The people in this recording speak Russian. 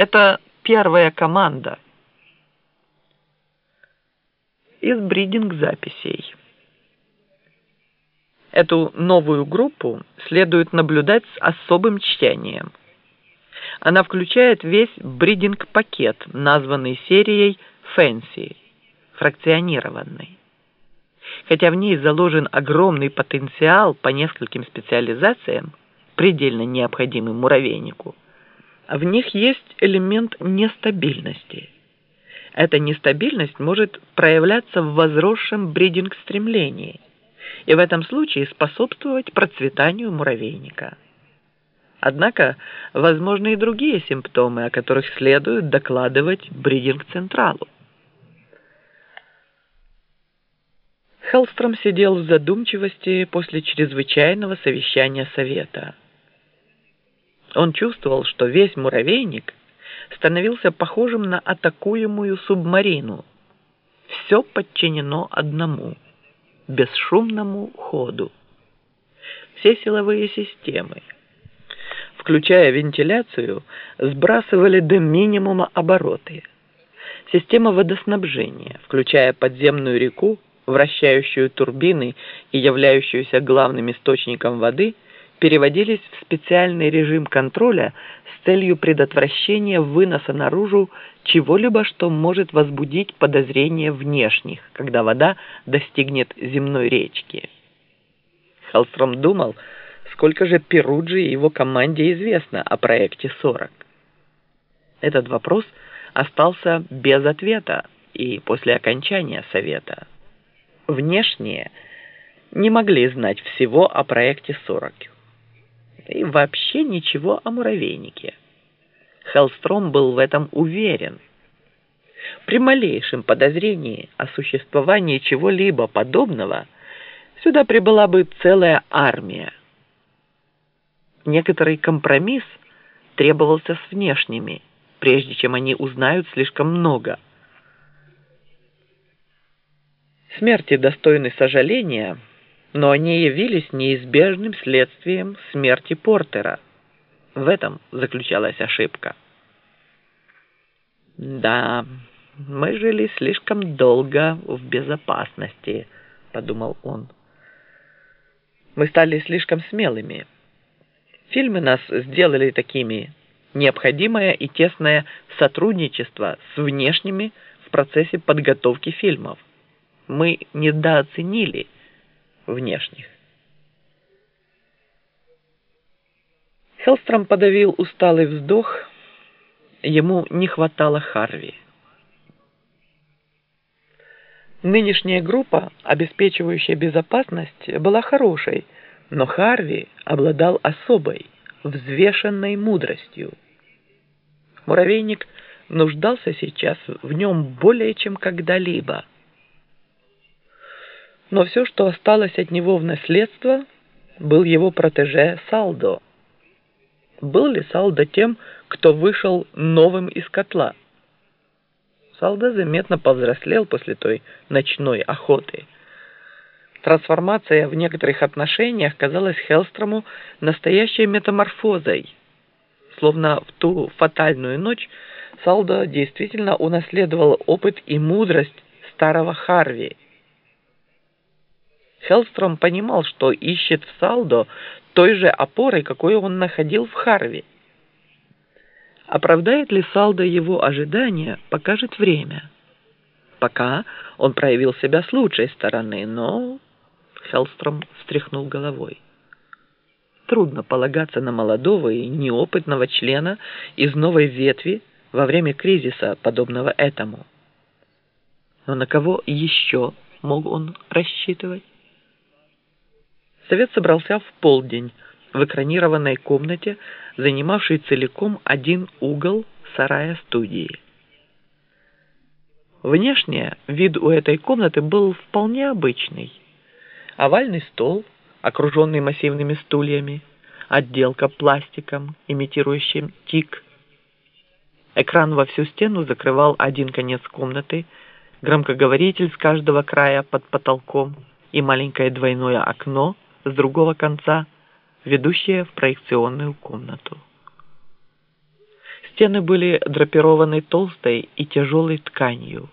Это первая команда из бридинг-записей. Эту новую группу следует наблюдать с особым чтением. Она включает весь бридинг-пакет, названный серией «Фэнси» – фракционированный. Хотя в ней заложен огромный потенциал по нескольким специализациям, предельно необходимым муравейнику, в них есть элемент нестабильности. Эта нестабильность может проявляться в возросшем бридинг-стремлении и в этом случае способствовать процветанию муравейника. Однако возможны и другие симптомы, о которых следует докладывать бридинг-централу. Хеллстром сидел в задумчивости после чрезвычайного совещания совета. Он чувствовал, что весь муравейник становился похожим на атакуемую субмарину. Все подчинено одному – бесшумному ходу. Все силовые системы, включая вентиляцию, сбрасывали до минимума обороты. Система водоснабжения, включая подземную реку, вращающую турбины и являющуюся главным источником воды, переводились в специальный режим контроля с целью предотвращения выноса наружу чего-либо, что может возбудить подозрения внешних, когда вода достигнет земной речки. Халстром думал, сколько же Перуджи и его команде известно о проекте 40. Этот вопрос остался без ответа и после окончания совета. Внешние не могли знать всего о проекте 40 и вообще ничего о муравейнике. Хеллстром был в этом уверен. При малейшем подозрении о существовании чего-либо подобного сюда прибыла бы целая армия. Некоторый компромисс требовался с внешними, прежде чем они узнают слишком много. Смерти достойны сожаления – но они явились неизбежным следствием смерти Портера. В этом заключалась ошибка. «Да, мы жили слишком долго в безопасности», — подумал он. «Мы стали слишком смелыми. Фильмы нас сделали такими. Необходимое и тесное сотрудничество с внешними в процессе подготовки фильмов. Мы недооценили» внешних. Хелстром подавил усталый вздох. Ему не хватало Харви. Нынешняя группа, обеспечивающая безопасность, была хорошей, но Харви обладал особой, взвешенной мудростью. Муравейник нуждался сейчас в нем более чем когда-либо – но все, что осталось от него в наследство, был его протеже Салдо. Был ли Салдо тем, кто вышел новым из котла? Салдо заметно повзрослел после той ночной охоты. Трансформация в некоторых отношениях казалась Хелстрому настоящей метаморфозой. Словно в ту фатальную ночь Салдо действительно унаследовал опыт и мудрость старого Харви – Хеллстром понимал, что ищет в Салдо той же опоры, какой он находил в Харви. Оправдает ли Салдо его ожидания, покажет время. Пока он проявил себя с лучшей стороны, но... Хеллстром встряхнул головой. Трудно полагаться на молодого и неопытного члена из новой ветви во время кризиса, подобного этому. Но на кого еще мог он рассчитывать? Совет собрался в полдень в экранированной комнате, занимавшей целиком один угол сарая студии. Внешне вид у этой комнаты был вполне обычный. Овальный стол, окруженный массивными стульями, отделка пластиком, имитирующим тик. Экран во всю стену закрывал один конец комнаты, громкоговоритель с каждого края под потолком и маленькое двойное окно – с другого конца, ведущая в проекционную комнату. Стены были драпированы толстой и тяжелой тканью.